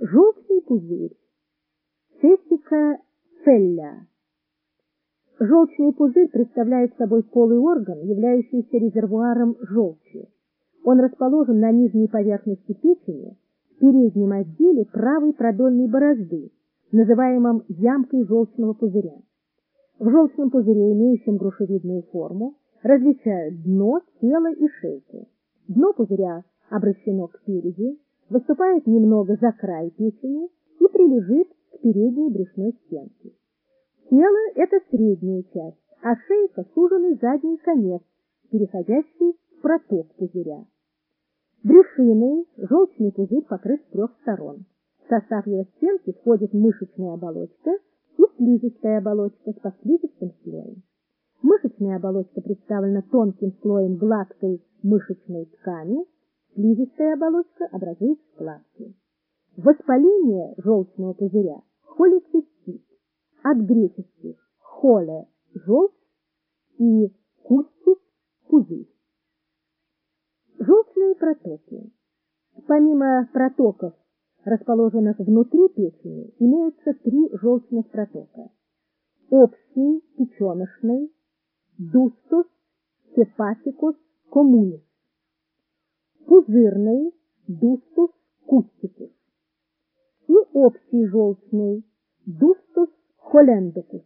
Желчный пузырь. Цестика целля. Желчный пузырь представляет собой полый орган, являющийся резервуаром желчи. Он расположен на нижней поверхности печени, в переднем отделе правой продольной борозды, называемом ямкой желчного пузыря. В желчном пузыре, имеющем грушевидную форму, различают дно, тело и шейку. Дно пузыря обращено к переди, выступает немного за край печени и прилежит к передней брюшной стенке. Тело – это средняя часть, а шейка – суженный задний конец, переходящий в проток пузыря. Брюшиной желчный пузырь покрыт с трех сторон. В состав его стенки входит мышечная оболочка и слизистая оболочка с подслизистым слоем. Мышечная оболочка представлена тонким слоем гладкой мышечной ткани, слизистая оболочка образует складки. Воспаление желчного пузыря – холецистит от греческих холе – желчь и кустис – пузырь. Желчные протоки. Помимо протоков, расположенных внутри печени, имеются три желчных протока. Общий, печеночный, дустус, хепатикус, коммунис. Пузырный, дустус, кустикус. И общий желчный, дустус холендукус.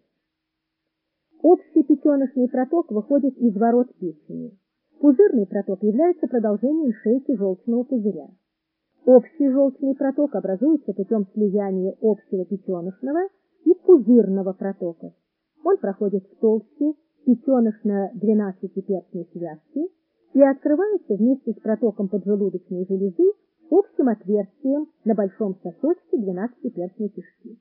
Общий печеночный проток выходит из ворот печени. Пузырный проток является продолжением шейки желчного пузыря. Общий желчный проток образуется путем слияния общего печеночного и пузырного протоков. Он проходит в толще печеночно-12-перстной связки и открывается вместе с протоком поджелудочной железы общим отверстием на большом сосочке 12-перстной кишки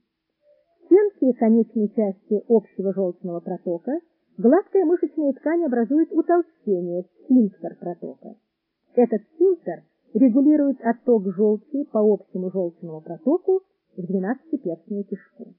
стенки конечной части общего желчного протока гладкая мышечная ткань образует утолщение, сфинктер протока. Этот сфинктер регулирует отток желчи по общему желчному протоку в двенадцатиперстную кишку.